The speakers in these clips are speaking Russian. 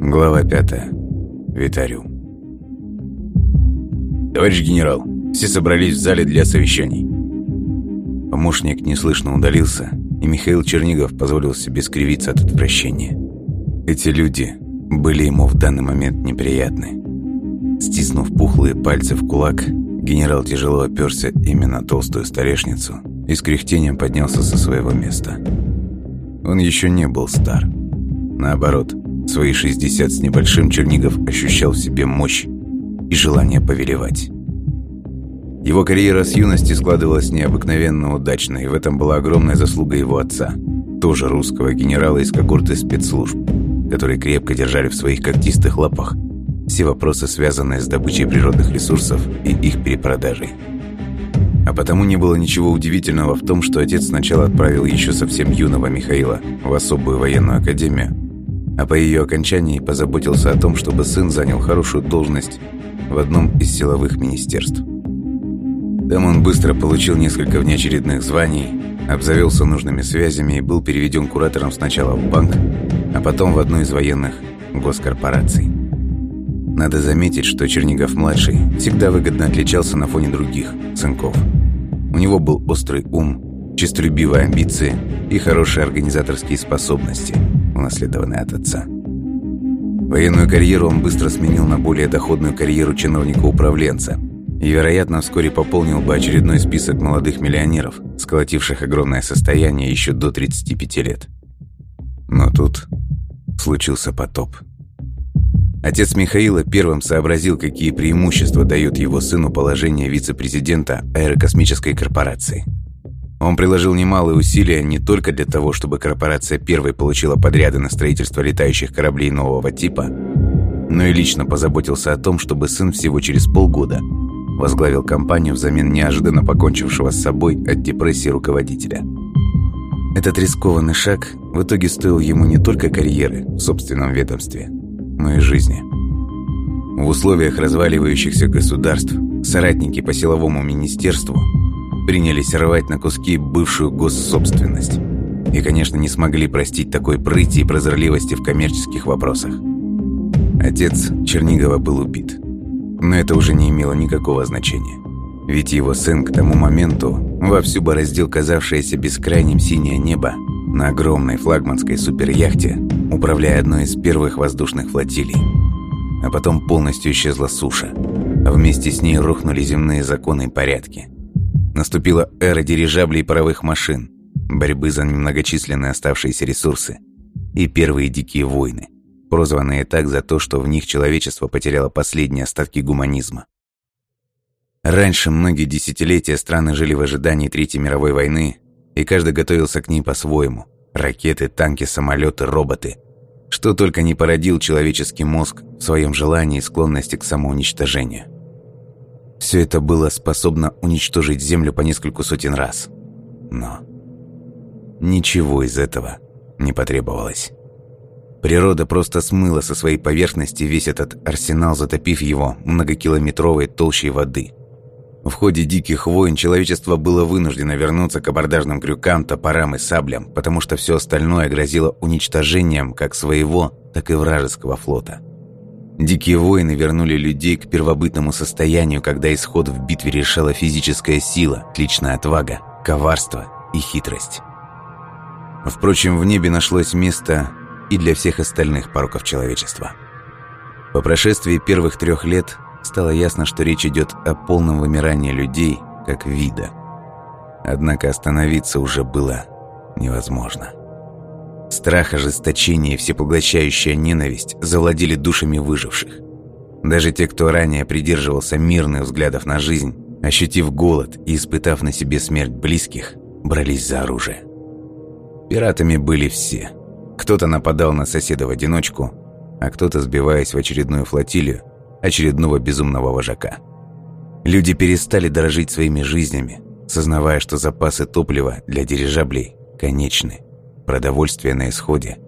Глава пятая. Витарю. «Товарищ генерал, все собрались в зале для совещаний». Помощник неслышно удалился, и Михаил Чернигов позволил себе скривиться от отвращения. Эти люди были ему в данный момент неприятны. Стиснув пухлые пальцы в кулак, генерал тяжело оперся именно на толстую столешницу и с кряхтением поднялся со своего места. Он еще не был стар. Наоборот, свои 60 с небольшим Чернигов ощущал в себе мощь и желание повелевать. Его карьера с юности складывалась необыкновенно удачно, и в этом была огромная заслуга его отца, тоже русского генерала из когорты спецслужб, которые крепко держали в своих когтистых лапах все вопросы, связанные с добычей природных ресурсов и их перепродажей. А потому не было ничего удивительного в том, что отец сначала отправил еще совсем юного Михаила в особую военную академию, а по ее окончании позаботился о том, чтобы сын занял хорошую должность в одном из силовых министерств. Там он быстро получил несколько внеочередных званий, обзавелся нужными связями и был переведен куратором сначала в банк, а потом в одну из военных госкорпораций. Надо заметить, что Чернигов-младший всегда выгодно отличался на фоне других сынков. У него был острый ум, честолюбивые амбиции и хорошие организаторские способности – унаследованный от отца. Военную карьеру он быстро сменил на более доходную карьеру чиновника-управленца и, вероятно, вскоре пополнил бы очередной список молодых миллионеров, сколотивших огромное состояние еще до 35 лет. Но тут случился потоп. Отец Михаила первым сообразил, какие преимущества дает его сыну положение вице-президента аэрокосмической корпорации – он приложил немалые усилия не только для того, чтобы корпорация первой получила подряды на строительство летающих кораблей нового типа, но и лично позаботился о том, чтобы сын всего через полгода возглавил компанию взамен неожиданно покончившего с собой от депрессии руководителя. Этот рискованный шаг в итоге стоил ему не только карьеры в собственном ведомстве, но и жизни. В условиях разваливающихся государств соратники по силовому министерству принялись рвать на куски бывшую госсобственность. И, конечно, не смогли простить такой прыти и прозорливости в коммерческих вопросах. Отец Чернигова был убит. Но это уже не имело никакого значения. Ведь его сын к тому моменту вовсю бороздил казавшееся бескрайним синее небо на огромной флагманской суперяхте, управляя одной из первых воздушных флотилий. А потом полностью исчезла суша, а вместе с ней рухнули земные законы и порядки – Наступила эра дирижаблей и паровых машин, борьбы за немногочисленные оставшиеся ресурсы и первые дикие войны, прозванные так за то, что в них человечество потеряло последние остатки гуманизма. Раньше многие десятилетия страны жили в ожидании Третьей мировой войны, и каждый готовился к ней по-своему. Ракеты, танки, самолеты, роботы. Что только не породил человеческий мозг в своем желании и склонности к самоуничтожению. Все это было способно уничтожить Землю по нескольку сотен раз. Но ничего из этого не потребовалось. Природа просто смыла со своей поверхности весь этот арсенал, затопив его многокилометровой толщей воды. В ходе диких войн человечество было вынуждено вернуться к абордажным крюкам, топорам и саблям, потому что все остальное грозило уничтожением как своего, так и вражеского флота. Дикие воины вернули людей к первобытному состоянию, когда исход в битве решала физическая сила, личная отвага, коварство и хитрость. Впрочем, в небе нашлось место и для всех остальных пороков человечества. По прошествии первых трех лет стало ясно, что речь идет о полном вымирании людей как вида. Однако остановиться уже было невозможно. Страх, ожесточение и всепоглощающая ненависть завладели душами выживших. Даже те, кто ранее придерживался мирных взглядов на жизнь, ощутив голод и испытав на себе смерть близких, брались за оружие. Пиратами были все. Кто-то нападал на соседа в одиночку, а кто-то, сбиваясь в очередную флотилию, очередного безумного вожака. Люди перестали дорожить своими жизнями, сознавая, что запасы топлива для дирижаблей конечны продовольствие на исходе,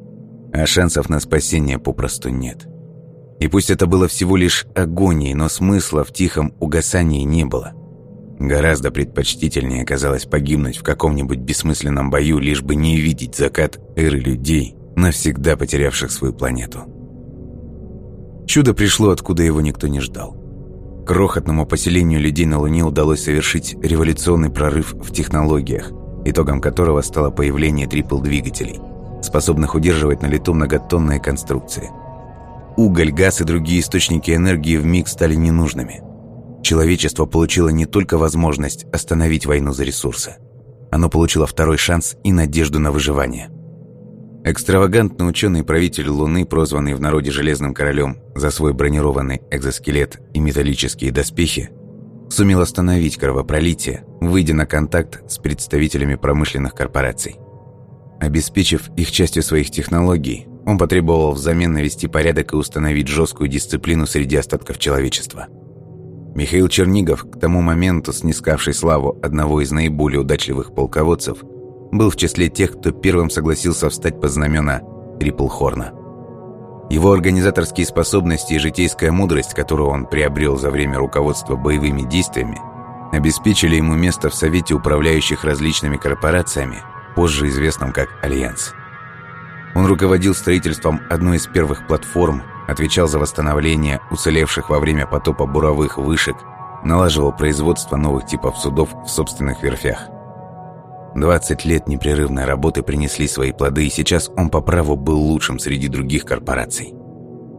а шансов на спасение попросту нет. И пусть это было всего лишь агонией, но смысла в тихом угасании не было. Гораздо предпочтительнее казалось погибнуть в каком-нибудь бессмысленном бою, лишь бы не видеть закат эры людей, навсегда потерявших свою планету. Чудо пришло, откуда его никто не ждал. Крохотному поселению людей на Луне удалось совершить революционный прорыв в технологиях, итогом которого стало появление трипл-двигателей, способных удерживать на лету многотонные конструкции. Уголь, газ и другие источники энергии в миг стали ненужными. Человечество получило не только возможность остановить войну за ресурсы, оно получило второй шанс и надежду на выживание – Экстравагантный ученый-правитель Луны, прозванный в народе Железным Королем за свой бронированный экзоскелет и металлические доспехи, сумел остановить кровопролитие, выйдя на контакт с представителями промышленных корпораций. Обеспечив их частью своих технологий, он потребовал взамен навести порядок и установить жесткую дисциплину среди остатков человечества. Михаил Чернигов, к тому моменту снискавший славу одного из наиболее удачливых полководцев, был в числе тех, кто первым согласился встать под знамена Триплхорна. Его организаторские способности и житейская мудрость, которую он приобрел за время руководства боевыми действиями, обеспечили ему место в Совете управляющих различными корпорациями, позже известном как Альянс. Он руководил строительством одной из первых платформ, отвечал за восстановление уцелевших во время потопа буровых вышек, налаживал производство новых типов судов в собственных верфях. 20 лет непрерывной работы принесли свои плоды, и сейчас он по праву был лучшим среди других корпораций.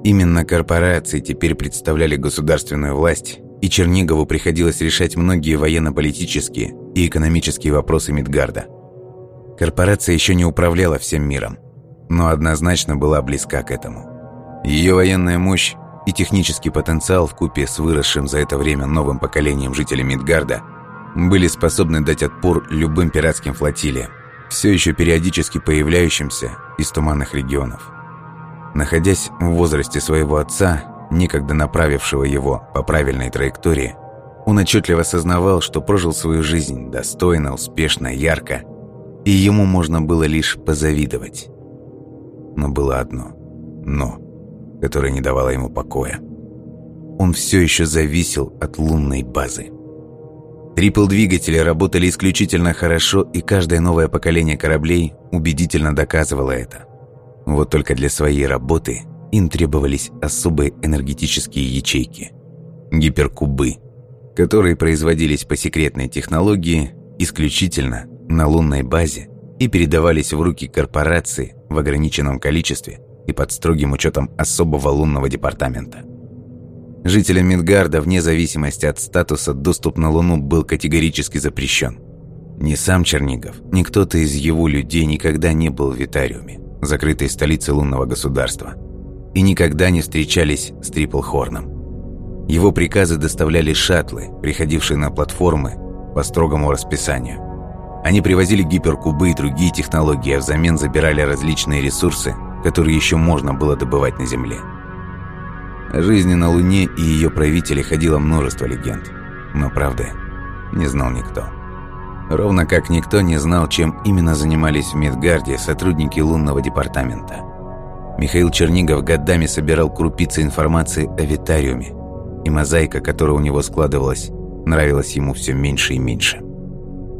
Именно корпорации теперь представляли государственную власть, и Чернигову приходилось решать многие военно-политические и экономические вопросы Мидгарда. Корпорация еще не управляла всем миром, но однозначно была близка к этому. Ее военная мощь и технический потенциал в купе с выросшим за это время новым поколением жителей Мидгарда – были способны дать отпор любым пиратским флотилиям, все еще периодически появляющимся из туманных регионов. Находясь в возрасте своего отца, некогда направившего его по правильной траектории, он отчетливо осознавал, что прожил свою жизнь достойно, успешно, ярко, и ему можно было лишь позавидовать. Но было одно «но», которое не давало ему покоя. Он все еще зависел от лунной базы. Трипл-двигатели работали исключительно хорошо, и каждое новое поколение кораблей убедительно доказывало это. Вот только для своей работы им требовались особые энергетические ячейки – гиперкубы, которые производились по секретной технологии исключительно на лунной базе и передавались в руки корпорации в ограниченном количестве и под строгим учетом особого лунного департамента – Жителям Мидгарда, вне зависимости от статуса, доступ на Луну был категорически запрещен. Ни сам Чернигов, ни кто-то из его людей никогда не был в Витариуме, закрытой столице лунного государства, и никогда не встречались с Триплхорном. Его приказы доставляли шаттлы, приходившие на платформы по строгому расписанию. Они привозили гиперкубы и другие технологии, а взамен забирали различные ресурсы, которые еще можно было добывать на Земле – о жизни на Луне и ее правителе ходило множество легенд. Но правды не знал никто. Ровно как никто не знал, чем именно занимались в Мидгарде сотрудники лунного департамента. Михаил Чернигов годами собирал крупицы информации о Витариуме, и мозаика, которая у него складывалась, нравилась ему все меньше и меньше.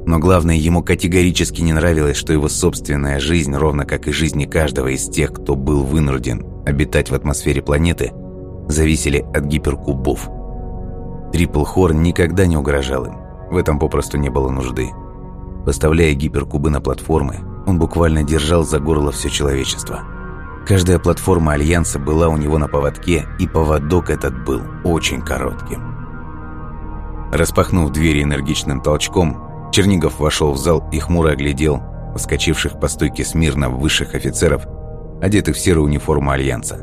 Но главное, ему категорически не нравилось, что его собственная жизнь, ровно как и жизни каждого из тех, кто был вынужден обитать в атмосфере планеты, зависели от гиперкубов. Трипл Хорн никогда не угрожал им, в этом попросту не было нужды. Поставляя гиперкубы на платформы, он буквально держал за горло все человечество. Каждая платформа Альянса была у него на поводке, и поводок этот был очень коротким. Распахнув двери энергичным толчком, Чернигов вошел в зал и хмуро оглядел вскочивших по стойке смирно высших офицеров, одетых в серую униформу Альянса.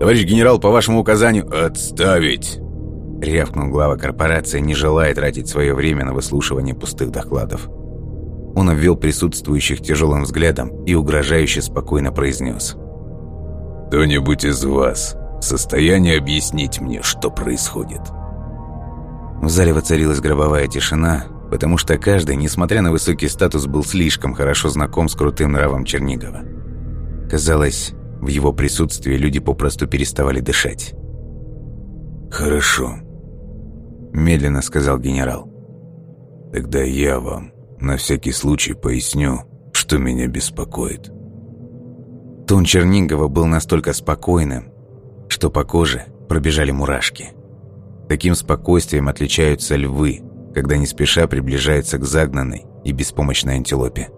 «Товарищ генерал, по вашему указанию...» «Отставить!» Рявкнул глава корпорации, не желая тратить свое время на выслушивание пустых докладов. Он обвел присутствующих тяжелым взглядом и угрожающе спокойно произнес. «Кто-нибудь из вас в состоянии объяснить мне, что происходит?» В зале воцарилась гробовая тишина, потому что каждый, несмотря на высокий статус, был слишком хорошо знаком с крутым нравом Чернигова. Казалось, в его присутствии люди попросту переставали дышать. «Хорошо», – медленно сказал генерал. «Тогда я вам на всякий случай поясню, что меня беспокоит». Тон Чернигова был настолько спокойным, что по коже пробежали мурашки. Таким спокойствием отличаются львы, когда не спеша приближаются к загнанной и беспомощной антилопе.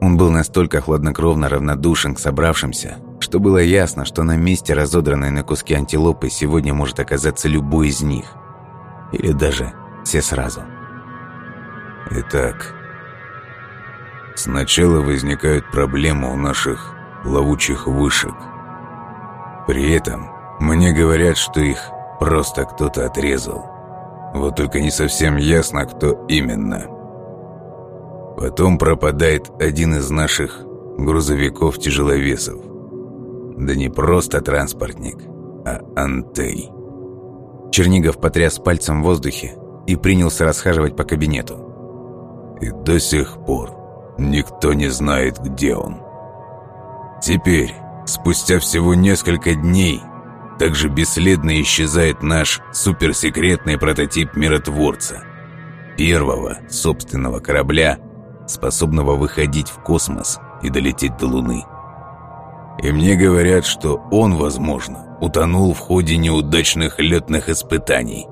Он был настолько хладнокровно равнодушен к собравшимся, что было ясно, что на месте разодранной на куски антилопы сегодня может оказаться любой из них. Или даже все сразу. Итак, сначала возникают проблемы у наших ловучих вышек. При этом мне говорят, что их просто кто-то отрезал. Вот только не совсем ясно, кто именно. Потом пропадает один из наших грузовиков-тяжеловесов. Да не просто транспортник, а антей. Чернигов потряс пальцем в воздухе и принялся расхаживать по кабинету. И до сих пор никто не знает, где он. Теперь, спустя всего несколько дней, также бесследно исчезает наш суперсекретный прототип миротворца. Первого собственного корабля, способного выходить в космос и долететь до Луны. И мне говорят, что он, возможно, утонул в ходе неудачных летных испытаний.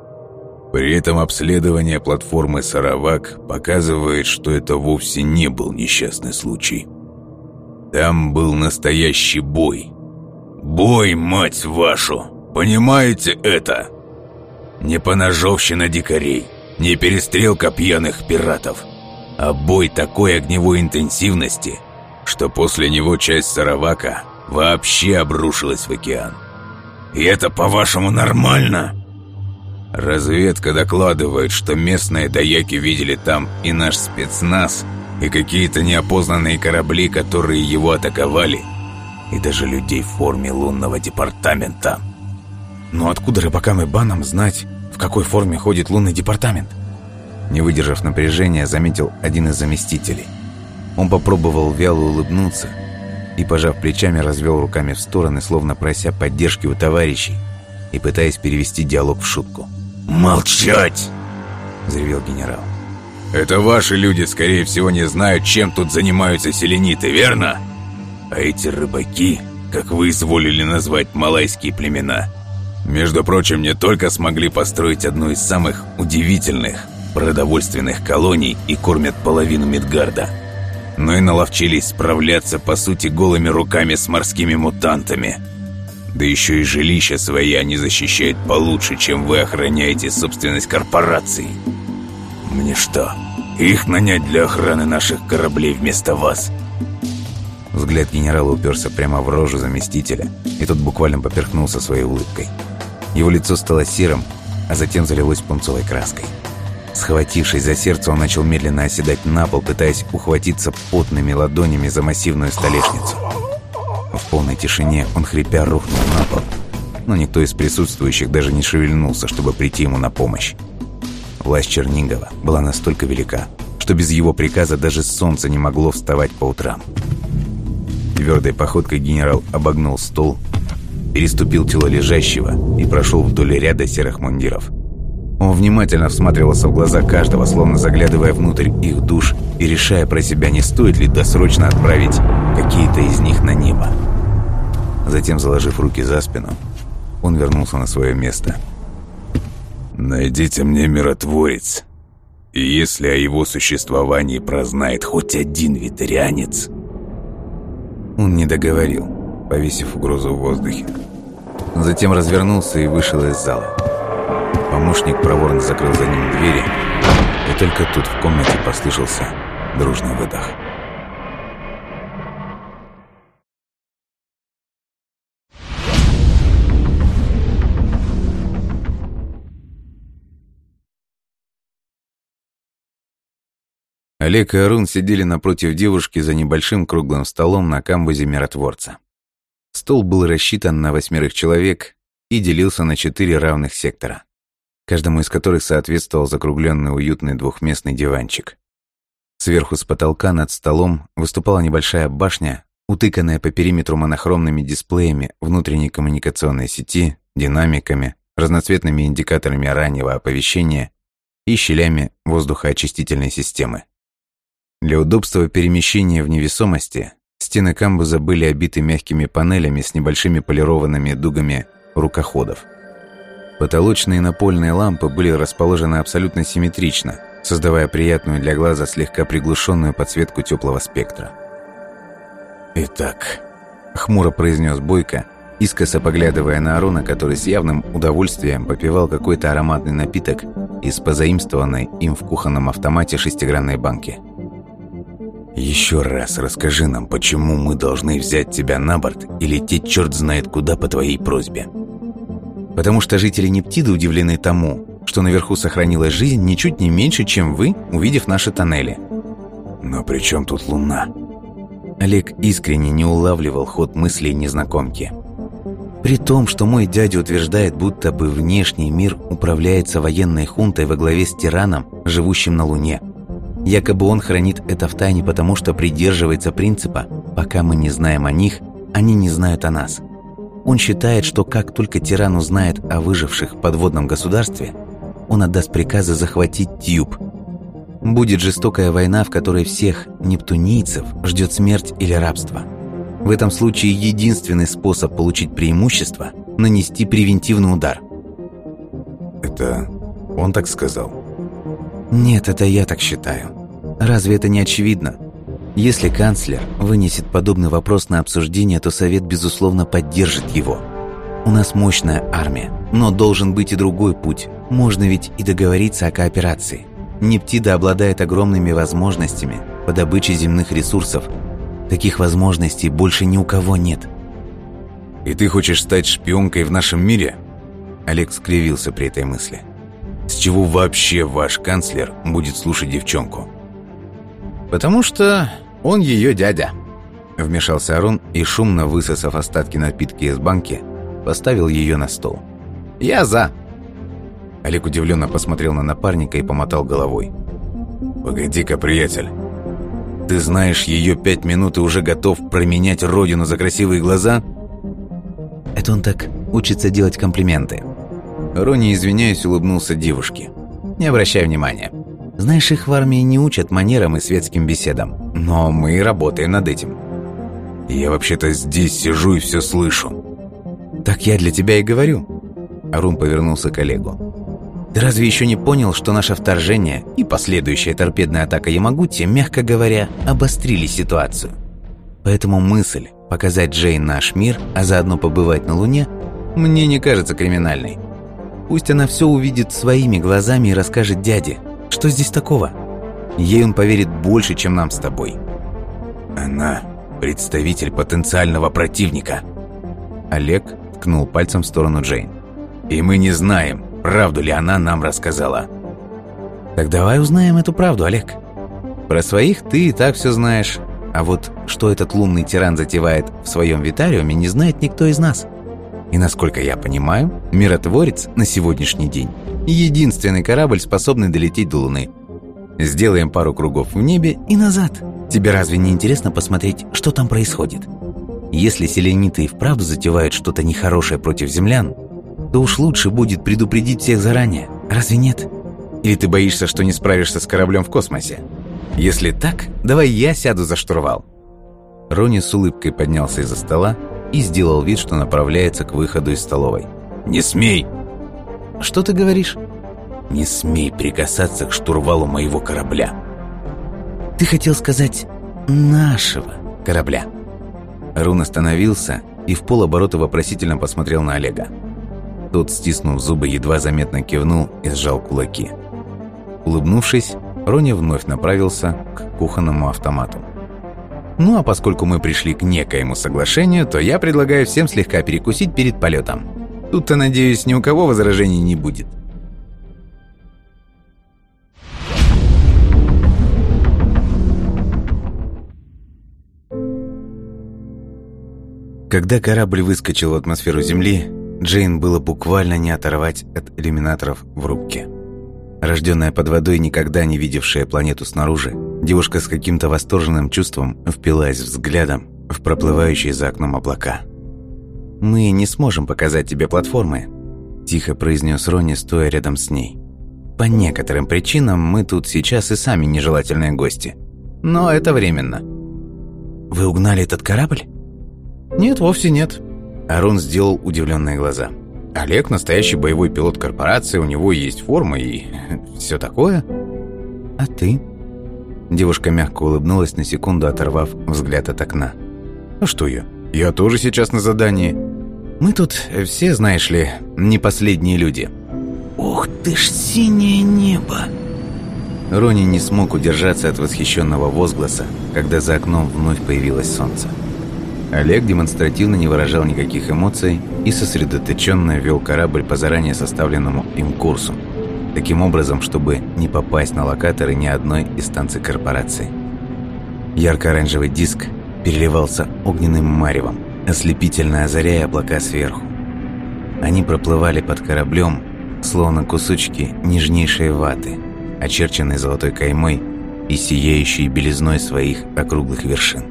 При этом обследование платформы «Саравак» показывает, что это вовсе не был несчастный случай. Там был настоящий бой. Бой, мать вашу! Понимаете это? Не поножовщина дикарей, не перестрелка пьяных пиратов, а бой такой огневой интенсивности, что после него часть Саравака вообще обрушилась в океан. И это, по-вашему, нормально? Разведка докладывает, что местные даяки видели там и наш спецназ, и какие-то неопознанные корабли, которые его атаковали, и даже людей в форме лунного департамента. Но откуда рыбакам и банам знать, в какой форме ходит лунный департамент? Не выдержав напряжения, заметил один из заместителей. Он попробовал вяло улыбнуться и, пожав плечами, развел руками в стороны, словно прося поддержки у товарищей и пытаясь перевести диалог в шутку. «Молчать!» – взревел генерал. «Это ваши люди, скорее всего, не знают, чем тут занимаются селениты, верно? А эти рыбаки, как вы изволили назвать малайские племена, между прочим, не только смогли построить одну из самых удивительных продовольственных колоний и кормят половину Мидгарда – но и наловчились справляться, по сути, голыми руками с морскими мутантами. Да еще и жилища свои они защищают получше, чем вы охраняете собственность корпораций. Мне что, их нанять для охраны наших кораблей вместо вас?» Взгляд генерала уперся прямо в рожу заместителя, и тот буквально поперхнулся своей улыбкой. Его лицо стало серым, а затем залилось пунцовой краской. Схватившись за сердце, он начал медленно оседать на пол, пытаясь ухватиться потными ладонями за массивную столешницу. В полной тишине он хрипя рухнул на пол, но никто из присутствующих даже не шевельнулся, чтобы прийти ему на помощь. Власть Чернигова была настолько велика, что без его приказа даже солнце не могло вставать по утрам. Твердой походкой генерал обогнул стол, переступил тело лежащего и прошел вдоль ряда серых мундиров – он внимательно всматривался в глаза каждого, словно заглядывая внутрь их душ и решая про себя, не стоит ли досрочно отправить какие-то из них на небо. Затем, заложив руки за спину, он вернулся на свое место. «Найдите мне миротворец, и если о его существовании прознает хоть один ветерианец...» Он не договорил, повесив угрозу в воздухе. Затем развернулся и вышел из зала. Помощник проворно закрыл за ним двери, и только тут в комнате послышался дружный выдох. Олег и Арун сидели напротив девушки за небольшим круглым столом на камбузе миротворца. Стол был рассчитан на восьмерых человек и делился на четыре равных сектора каждому из которых соответствовал закругленный уютный двухместный диванчик. Сверху с потолка над столом выступала небольшая башня, утыканная по периметру монохромными дисплеями внутренней коммуникационной сети, динамиками, разноцветными индикаторами раннего оповещения и щелями воздухоочистительной системы. Для удобства перемещения в невесомости стены камбуза были обиты мягкими панелями с небольшими полированными дугами рукоходов. Потолочные напольные лампы были расположены абсолютно симметрично, создавая приятную для глаза слегка приглушенную подсветку теплого спектра. «Итак», — хмуро произнес Бойко, искоса поглядывая на Арона, который с явным удовольствием попивал какой-то ароматный напиток из позаимствованной им в кухонном автомате шестигранной банки. «Еще раз расскажи нам, почему мы должны взять тебя на борт и лететь черт знает куда по твоей просьбе». «Потому что жители Нептиды удивлены тому, что наверху сохранилась жизнь ничуть не меньше, чем вы, увидев наши тоннели». «Но при чем тут Луна?» Олег искренне не улавливал ход мыслей незнакомки. При том, что мой дядя утверждает, будто бы внешний мир управляется военной хунтой во главе с тираном, живущим на Луне. Якобы он хранит это в тайне, потому что придерживается принципа «пока мы не знаем о них, они не знают о нас». Он считает, что как только тиран узнает о выживших в подводном государстве, он отдаст приказы захватить Тьюб. Будет жестокая война, в которой всех нептунийцев ждет смерть или рабство – в этом случае единственный способ получить преимущество – нанести превентивный удар. Это он так сказал? Нет, это я так считаю. Разве это не очевидно? Если канцлер вынесет подобный вопрос на обсуждение, то Совет, безусловно, поддержит его. У нас мощная армия, но должен быть и другой путь. Можно ведь и договориться о кооперации. Нептида обладает огромными возможностями по добыче земных ресурсов Таких возможностей больше ни у кого нет. «И ты хочешь стать шпионкой в нашем мире?» Олег скривился при этой мысли. «С чего вообще ваш канцлер будет слушать девчонку?» «Потому что он ее дядя», — вмешался Арон и, шумно высосав остатки напитки из банки, поставил ее на стол. «Я за!» Олег удивленно посмотрел на напарника и помотал головой. «Погоди-ка, приятель, ты знаешь ее пять минут и уже готов променять родину за красивые глаза? Это он так учится делать комплименты. Рони, извиняясь, улыбнулся девушке. Не обращай внимания. Знаешь, их в армии не учат манерам и светским беседам. Но мы работаем над этим. Я вообще-то здесь сижу и все слышу. Так я для тебя и говорю. Арун повернулся к Олегу. Ты разве еще не понял, что наше вторжение и последующая торпедная атака Ямагути, мягко говоря, обострили ситуацию? Поэтому мысль показать Джейн наш мир, а заодно побывать на Луне, мне не кажется криминальной. Пусть она все увидит своими глазами и расскажет дяде, что здесь такого. Ей он поверит больше, чем нам с тобой. Она представитель потенциального противника. Олег ткнул пальцем в сторону Джейн. И мы не знаем, правду ли она нам рассказала. Так давай узнаем эту правду, Олег. Про своих ты и так все знаешь. А вот что этот лунный тиран затевает в своем витариуме, не знает никто из нас. И насколько я понимаю, миротворец на сегодняшний день – единственный корабль, способный долететь до Луны. Сделаем пару кругов в небе и назад. Тебе разве не интересно посмотреть, что там происходит? Если селениты и вправду затевают что-то нехорошее против землян, то уж лучше будет предупредить всех заранее. Разве нет? Или ты боишься, что не справишься с кораблем в космосе? Если так, давай я сяду за штурвал». Рони с улыбкой поднялся из-за стола и сделал вид, что направляется к выходу из столовой. «Не смей!» «Что ты говоришь?» «Не смей прикасаться к штурвалу моего корабля!» «Ты хотел сказать «нашего» корабля?» Рун остановился и в полоборота вопросительно посмотрел на Олега. Тот, стиснув зубы, едва заметно кивнул и сжал кулаки. Улыбнувшись, Рони вновь направился к кухонному автомату. «Ну а поскольку мы пришли к некоему соглашению, то я предлагаю всем слегка перекусить перед полетом. Тут-то, надеюсь, ни у кого возражений не будет». Когда корабль выскочил в атмосферу Земли, Джейн было буквально не оторвать от иллюминаторов в рубке. Рожденная под водой, никогда не видевшая планету снаружи, девушка с каким-то восторженным чувством впилась взглядом в проплывающие за окном облака. «Мы не сможем показать тебе платформы», – тихо произнес Ронни, стоя рядом с ней. «По некоторым причинам мы тут сейчас и сами нежелательные гости. Но это временно». «Вы угнали этот корабль?» «Нет, вовсе нет», Арон сделал удивленные глаза. Олег настоящий боевой пилот корпорации, у него есть форма и все такое. А ты? Девушка мягко улыбнулась на секунду, оторвав взгляд от окна. А что я? Я тоже сейчас на задании. Мы тут все, знаешь ли, не последние люди. Ух ты ж синее небо! Рони не смог удержаться от восхищенного возгласа, когда за окном вновь появилось солнце. Олег демонстративно не выражал никаких эмоций и сосредоточенно вел корабль по заранее составленному им курсу, таким образом, чтобы не попасть на локаторы ни одной из станций корпорации. Ярко-оранжевый диск переливался огненным маревом, ослепительно озаряя облака сверху. Они проплывали под кораблем, словно кусочки нежнейшей ваты – очерченный золотой каймой и сияющий белизной своих округлых вершин.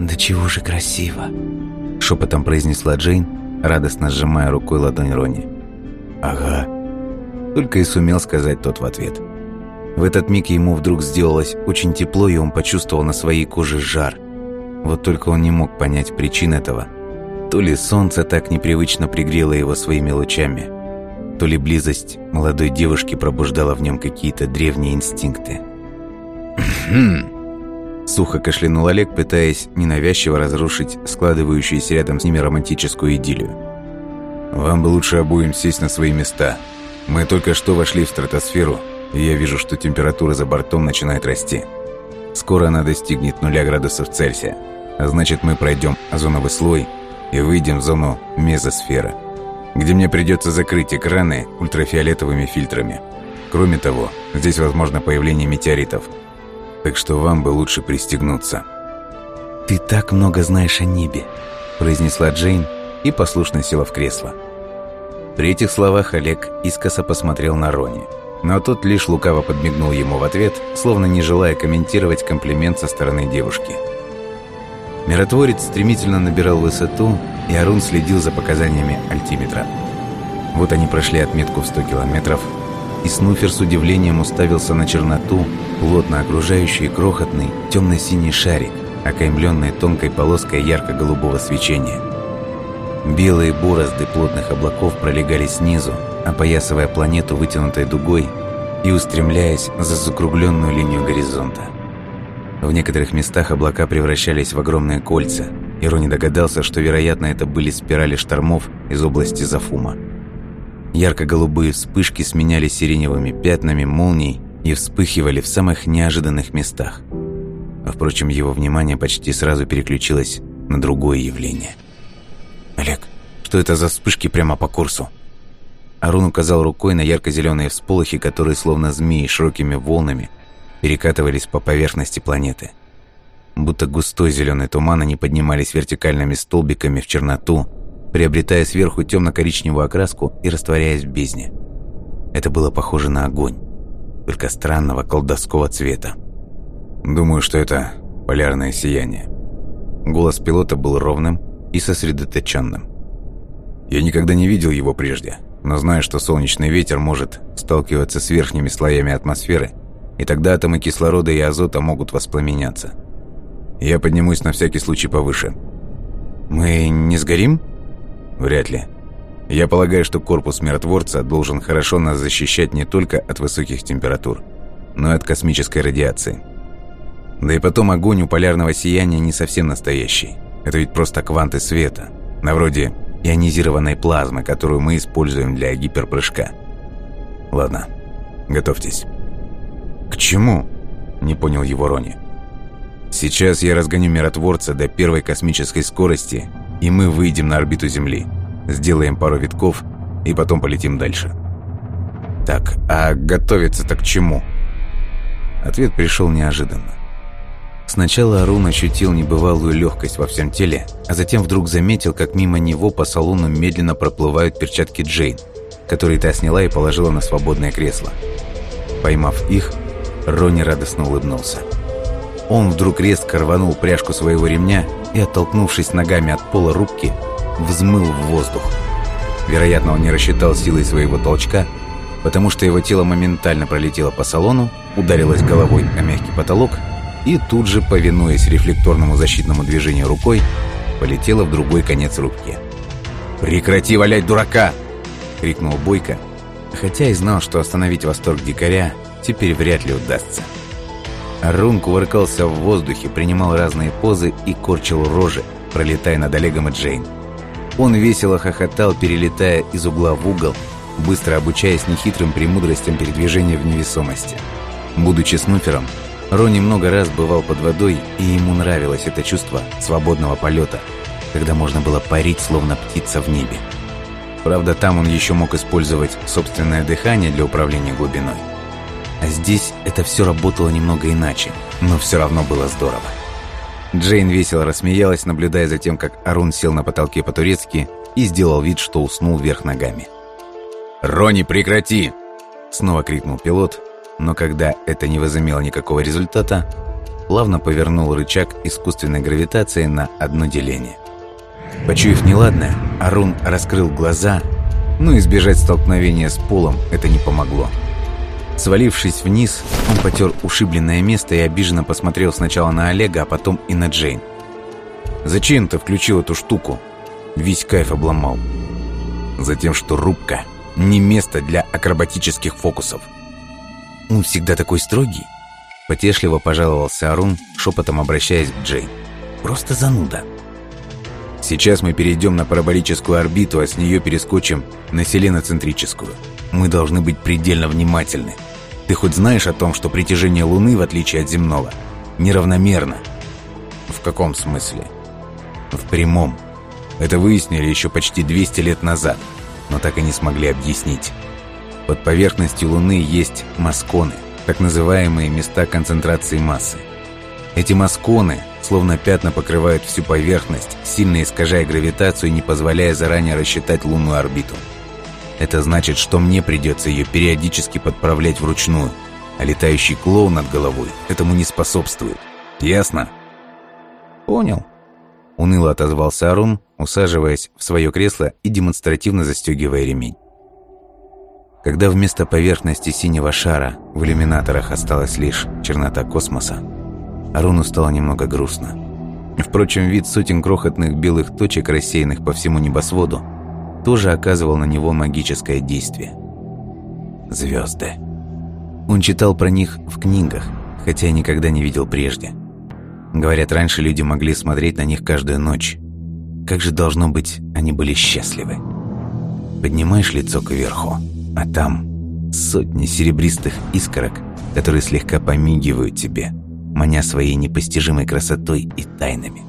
«Да чего же красиво!» – шепотом произнесла Джейн, радостно сжимая рукой ладонь Рони. «Ага», – только и сумел сказать тот в ответ. В этот миг ему вдруг сделалось очень тепло, и он почувствовал на своей коже жар. Вот только он не мог понять причин этого. То ли солнце так непривычно пригрело его своими лучами – то ли близость молодой девушки пробуждала в нем какие-то древние инстинкты. Сухо кашлянул Олег, пытаясь ненавязчиво разрушить складывающуюся рядом с ними романтическую идиллию. «Вам бы лучше обоим сесть на свои места. Мы только что вошли в стратосферу, и я вижу, что температура за бортом начинает расти. Скоро она достигнет нуля градусов Цельсия, а значит мы пройдем озоновый слой и выйдем в зону мезосферы где мне придется закрыть экраны ультрафиолетовыми фильтрами. Кроме того, здесь возможно появление метеоритов. Так что вам бы лучше пристегнуться. «Ты так много знаешь о небе», – произнесла Джейн и послушно села в кресло. При этих словах Олег искоса посмотрел на Рони, но тот лишь лукаво подмигнул ему в ответ, словно не желая комментировать комплимент со стороны девушки. Миротворец стремительно набирал высоту, и Арун следил за показаниями альтиметра. Вот они прошли отметку в 100 километров, и Снуфер с удивлением уставился на черноту, плотно окружающий крохотный темно-синий шарик, окаймленный тонкой полоской ярко-голубого свечения. Белые борозды плотных облаков пролегали снизу, опоясывая планету вытянутой дугой и устремляясь за закругленную линию горизонта. В некоторых местах облака превращались в огромные кольца, и Рони догадался, что, вероятно, это были спирали штормов из области Зафума. Ярко-голубые вспышки сменялись сиреневыми пятнами молний и вспыхивали в самых неожиданных местах. Впрочем, его внимание почти сразу переключилось на другое явление. «Олег, что это за вспышки прямо по курсу?» Арун указал рукой на ярко-зеленые всполохи, которые, словно змеи широкими волнами, перекатывались по поверхности планеты. Будто густой зеленый туман они поднимались вертикальными столбиками в черноту, приобретая сверху темно-коричневую окраску и растворяясь в бездне. Это было похоже на огонь, только странного колдовского цвета. Думаю, что это полярное сияние. Голос пилота был ровным и сосредоточенным. Я никогда не видел его прежде, но знаю, что солнечный ветер может сталкиваться с верхними слоями атмосферы и тогда атомы кислорода и азота могут воспламеняться. Я поднимусь на всякий случай повыше. Мы не сгорим? Вряд ли. Я полагаю, что корпус миротворца должен хорошо нас защищать не только от высоких температур, но и от космической радиации. Да и потом огонь у полярного сияния не совсем настоящий. Это ведь просто кванты света, на вроде ионизированной плазмы, которую мы используем для гиперпрыжка. Ладно, готовьтесь. «К чему?» – не понял его Рони. «Сейчас я разгоню миротворца до первой космической скорости, и мы выйдем на орбиту Земли, сделаем пару витков и потом полетим дальше». «Так, а готовиться-то к чему?» Ответ пришел неожиданно. Сначала Арун ощутил небывалую легкость во всем теле, а затем вдруг заметил, как мимо него по салону медленно проплывают перчатки Джейн, которые та сняла и положила на свободное кресло. Поймав их, Рони радостно улыбнулся. Он вдруг резко рванул пряжку своего ремня и, оттолкнувшись ногами от пола рубки, взмыл в воздух. Вероятно, он не рассчитал силой своего толчка, потому что его тело моментально пролетело по салону, ударилось головой о мягкий потолок и тут же, повинуясь рефлекторному защитному движению рукой, полетело в другой конец рубки. «Прекрати валять дурака!» — крикнул Бойко, хотя и знал, что остановить восторг дикаря теперь вряд ли удастся. Арун кувыркался в воздухе, принимал разные позы и корчил рожи, пролетая над Олегом и Джейн. Он весело хохотал, перелетая из угла в угол, быстро обучаясь нехитрым премудростям передвижения в невесомости. Будучи снуфером, Рони много раз бывал под водой, и ему нравилось это чувство свободного полета, когда можно было парить, словно птица в небе. Правда, там он еще мог использовать собственное дыхание для управления глубиной. А здесь это все работало немного иначе, но все равно было здорово. Джейн весело рассмеялась, наблюдая за тем, как Арун сел на потолке по-турецки и сделал вид, что уснул вверх ногами. «Рони, прекрати!» Снова крикнул пилот, но когда это не возымело никакого результата, плавно повернул рычаг искусственной гравитации на одно деление. Почуяв неладное, Арун раскрыл глаза, но избежать столкновения с полом это не помогло. Свалившись вниз, он потер ушибленное место и обиженно посмотрел сначала на Олега, а потом и на Джейн. «Зачем ты включил эту штуку?» Весь кайф обломал. Затем, что рубка не место для акробатических фокусов. «Он всегда такой строгий?» Потешливо пожаловался Арун, шепотом обращаясь к Джейн. «Просто зануда». Сейчас мы перейдем на параболическую орбиту, а с нее перескочим на селеноцентрическую. Мы должны быть предельно внимательны. Ты хоть знаешь о том, что притяжение Луны, в отличие от земного, неравномерно? В каком смысле? В прямом. Это выяснили еще почти 200 лет назад, но так и не смогли объяснить. Под поверхностью Луны есть масконы, так называемые места концентрации массы. Эти масконы словно пятна покрывают всю поверхность, сильно искажая гравитацию и не позволяя заранее рассчитать лунную орбиту. Это значит, что мне придется ее периодически подправлять вручную, а летающий клоун над головой этому не способствует. Ясно? Понял. Уныло отозвался Арун, усаживаясь в свое кресло и демонстративно застегивая ремень. Когда вместо поверхности синего шара в иллюминаторах осталась лишь чернота космоса, Аруну стало немного грустно. Впрочем, вид сотен крохотных белых точек, рассеянных по всему небосводу, тоже оказывал на него магическое действие. Звезды. Он читал про них в книгах, хотя никогда не видел прежде. Говорят, раньше люди могли смотреть на них каждую ночь. Как же должно быть, они были счастливы. Поднимаешь лицо кверху, а там сотни серебристых искорок, которые слегка помигивают тебе – маня своей непостижимой красотой и тайнами.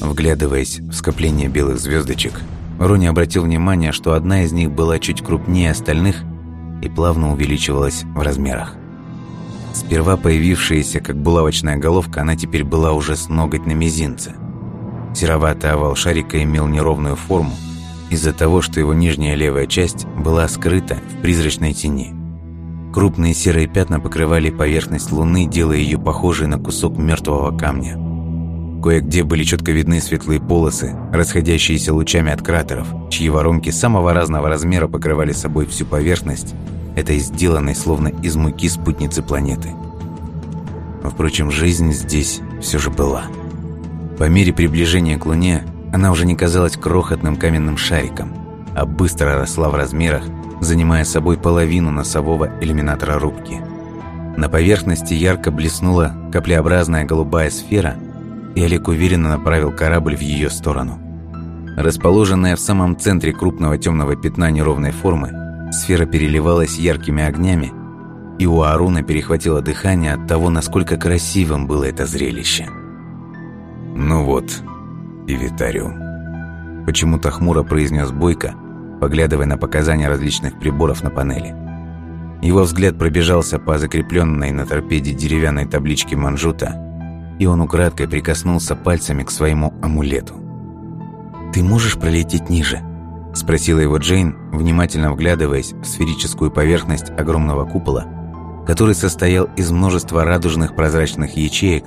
Вглядываясь в скопление белых звездочек, Рони обратил внимание, что одна из них была чуть крупнее остальных и плавно увеличивалась в размерах. Сперва появившаяся как булавочная головка, она теперь была уже с ноготь на мизинце. Сероватый овал шарика имел неровную форму из-за того, что его нижняя левая часть была скрыта в призрачной тени – Крупные серые пятна покрывали поверхность Луны, делая ее похожей на кусок мертвого камня. Кое-где были четко видны светлые полосы, расходящиеся лучами от кратеров, чьи воронки самого разного размера покрывали собой всю поверхность этой сделанной словно из муки спутницы планеты. Впрочем, жизнь здесь все же была. По мере приближения к Луне она уже не казалась крохотным каменным шариком, а быстро росла в размерах занимая собой половину носового иллюминатора рубки. На поверхности ярко блеснула каплеобразная голубая сфера, и Олег уверенно направил корабль в ее сторону. Расположенная в самом центре крупного темного пятна неровной формы, сфера переливалась яркими огнями, и у Аруна перехватило дыхание от того, насколько красивым было это зрелище. «Ну вот, и Витариум», — почему-то хмуро произнес Бойко, поглядывая на показания различных приборов на панели. Его взгляд пробежался по закрепленной на торпеде деревянной табличке манжута, и он украдкой прикоснулся пальцами к своему амулету. «Ты можешь пролететь ниже?» – спросила его Джейн, внимательно вглядываясь в сферическую поверхность огромного купола, который состоял из множества радужных прозрачных ячеек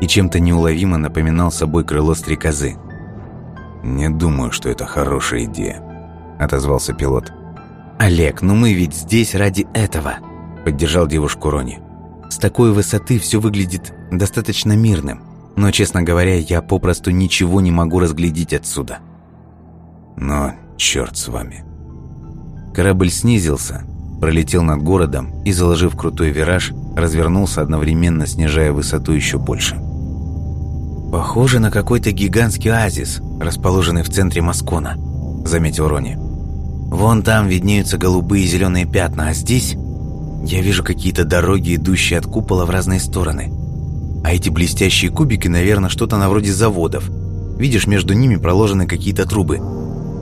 и чем-то неуловимо напоминал собой крыло стрекозы. «Не думаю, что это хорошая идея», – отозвался пилот. «Олег, ну мы ведь здесь ради этого», – поддержал девушку Рони. «С такой высоты все выглядит достаточно мирным, но, честно говоря, я попросту ничего не могу разглядеть отсюда». Но черт с вами. Корабль снизился, пролетел над городом и, заложив крутой вираж, развернулся одновременно, снижая высоту еще больше. «Похоже на какой-то гигантский оазис, расположенный в центре Маскона», — заметил Рони. «Вон там виднеются голубые и зеленые пятна, а здесь я вижу какие-то дороги, идущие от купола в разные стороны. А эти блестящие кубики, наверное, что-то на вроде заводов. Видишь, между ними проложены какие-то трубы.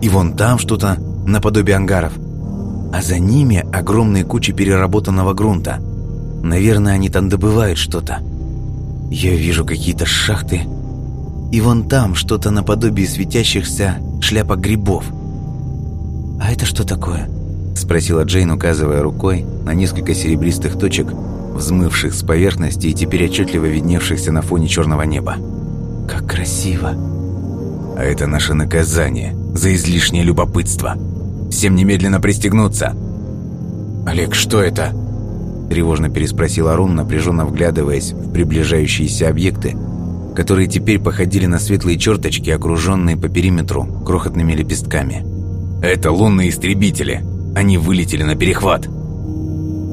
И вон там что-то наподобие ангаров. А за ними огромные кучи переработанного грунта. Наверное, они там добывают что-то. Я вижу какие-то шахты. И вон там что-то наподобие светящихся шляпок грибов. «А это что такое?» Спросила Джейн, указывая рукой на несколько серебристых точек, взмывших с поверхности и теперь отчетливо видневшихся на фоне черного неба. «Как красиво!» «А это наше наказание за излишнее любопытство. Всем немедленно пристегнуться!» «Олег, что это?» Тревожно переспросил Арун, напряженно вглядываясь в приближающиеся объекты, которые теперь походили на светлые черточки, окруженные по периметру крохотными лепестками. «Это лунные истребители. Они вылетели на перехват».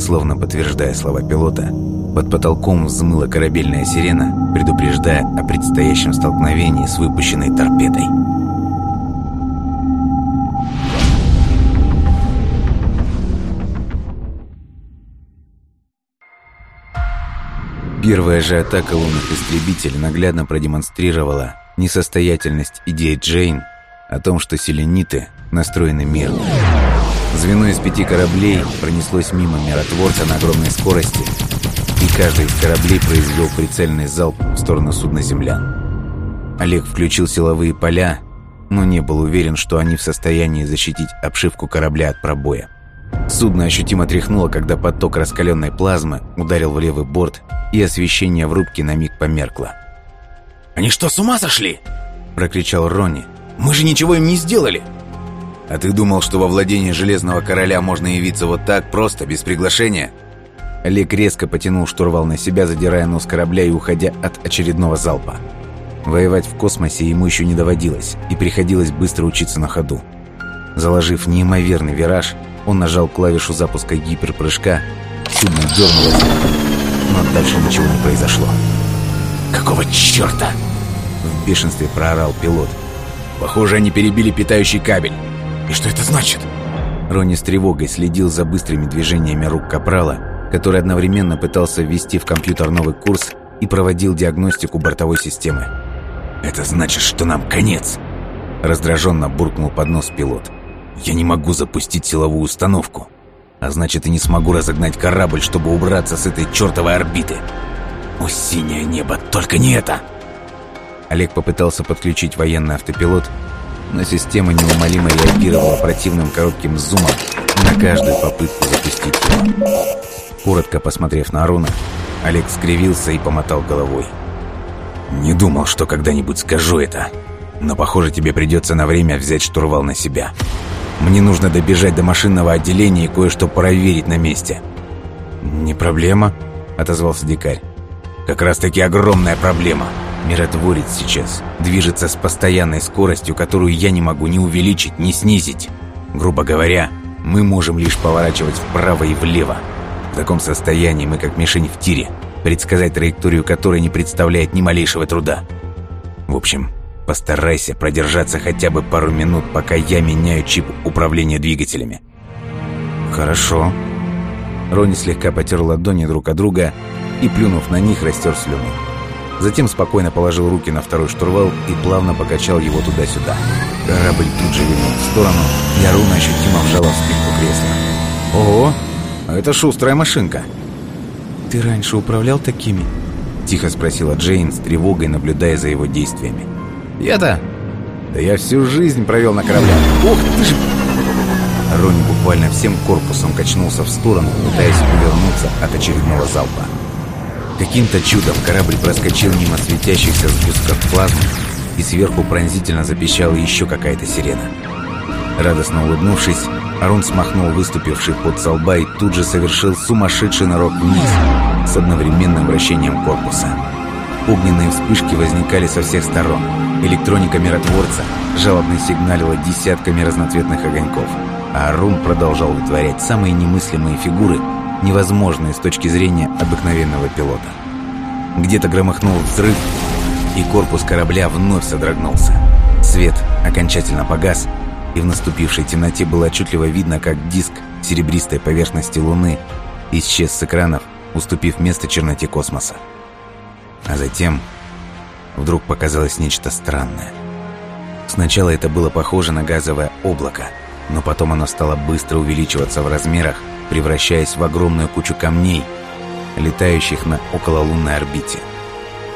Словно подтверждая слова пилота, под потолком взмыла корабельная сирена, предупреждая о предстоящем столкновении с выпущенной торпедой. Первая же атака лунных истребителей наглядно продемонстрировала несостоятельность идеи Джейн о том, что селениты настроены мирно. Звено из пяти кораблей пронеслось мимо миротворца на огромной скорости, и каждый из кораблей произвел прицельный залп в сторону судна землян. Олег включил силовые поля, но не был уверен, что они в состоянии защитить обшивку корабля от пробоя. Судно ощутимо тряхнуло, когда поток раскаленной плазмы ударил в левый борт, и освещение в рубке на миг померкло. «Они что, с ума сошли?» – прокричал Ронни. «Мы же ничего им не сделали!» «А ты думал, что во владении Железного Короля можно явиться вот так, просто, без приглашения?» Олег резко потянул штурвал на себя, задирая нос корабля и уходя от очередного залпа. Воевать в космосе ему еще не доводилось, и приходилось быстро учиться на ходу. Заложив неимоверный вираж, он нажал клавишу запуска гиперпрыжка, судно дернулось, но дальше ничего не произошло. «Какого черта?» В бешенстве проорал пилот. «Похоже, они перебили питающий кабель. И что это значит?» Ронни с тревогой следил за быстрыми движениями рук Капрала, который одновременно пытался ввести в компьютер новый курс и проводил диагностику бортовой системы. «Это значит, что нам конец!» Раздраженно буркнул под нос пилот. «Я не могу запустить силовую установку, а значит и не смогу разогнать корабль, чтобы убраться с этой чертовой орбиты. О, синее небо, только не это!» Олег попытался подключить военный автопилот, но система неумолимо реагировала противным коротким зумом на каждую попытку запустить его. Коротко посмотрев на Аруна, Олег скривился и помотал головой. «Не думал, что когда-нибудь скажу это, но, похоже, тебе придется на время взять штурвал на себя. Мне нужно добежать до машинного отделения и кое-что проверить на месте». «Не проблема», — отозвался дикарь. «Как раз-таки огромная проблема. Миротворец сейчас движется с постоянной скоростью, которую я не могу ни увеличить, ни снизить. Грубо говоря, мы можем лишь поворачивать вправо и влево. В таком состоянии мы как мишень в тире, предсказать траекторию которой не представляет ни малейшего труда. В общем, постарайся продержаться хотя бы пару минут, пока я меняю чип управления двигателями. Хорошо. Рони слегка потер ладони друг от друга и, плюнув на них, растер слюну. Затем спокойно положил руки на второй штурвал и плавно покачал его туда-сюда. Корабль тут же вильнул в сторону, и Аруна ощутимо вжала в спинку кресла. «Ого! А это шустрая машинка!» «Ты раньше управлял такими?» Тихо спросила Джейн с тревогой, наблюдая за его действиями. «Я-то? Да я всю жизнь провел на корабле. Ух ты ж...» Рони буквально всем корпусом качнулся в сторону, пытаясь увернуться от очередного залпа. Каким-то чудом корабль проскочил мимо светящихся сгустков плазмы, и сверху пронзительно запищала еще какая-то сирена. Радостно улыбнувшись, Арун смахнул выступивший под со лба и тут же совершил сумасшедший нарок вниз с одновременным вращением корпуса. Огненные вспышки возникали со всех сторон. Электроника миротворца жалобно сигналила десятками разноцветных огоньков, а Арун продолжал вытворять самые немыслимые фигуры, невозможные с точки зрения обыкновенного пилота. Где-то громыхнул взрыв, и корпус корабля вновь содрогнулся. Свет окончательно погас, и в наступившей темноте было отчетливо видно, как диск серебристой поверхности Луны исчез с экранов, уступив место черноте космоса. А затем вдруг показалось нечто странное. Сначала это было похоже на газовое облако, но потом оно стало быстро увеличиваться в размерах, превращаясь в огромную кучу камней, летающих на окололунной орбите.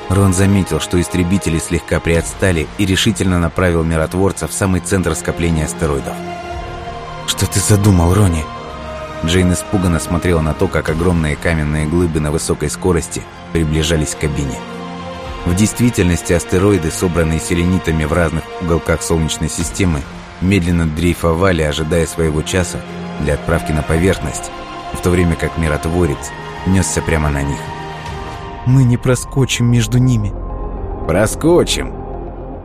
Рон заметил, что истребители слегка приотстали и решительно направил миротворца в самый центр скопления астероидов. «Что ты задумал, Рони?» Джейн испуганно смотрела на то, как огромные каменные глыбы на высокой скорости приближались к кабине. В действительности астероиды, собранные селенитами в разных уголках Солнечной системы, медленно дрейфовали, ожидая своего часа для отправки на поверхность, в то время как миротворец несся прямо на них. «Мы не проскочим между ними». «Проскочим!»